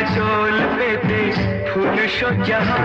है शोल पे देश फूल शो जहाँ